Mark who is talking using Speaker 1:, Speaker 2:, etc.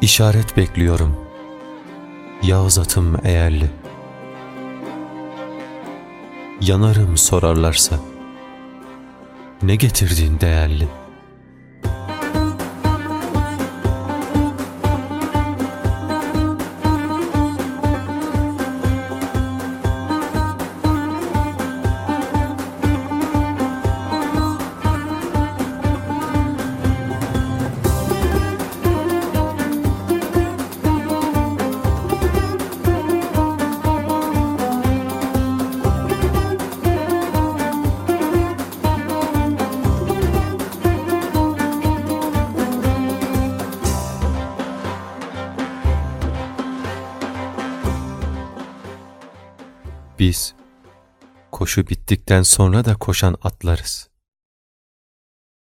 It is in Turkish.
Speaker 1: İşaret bekliyorum. Yağız atım eğerli. Yanarım sorarlarsa. Ne getirdin değerli? Biz koşu bittikten sonra da koşan atlarız.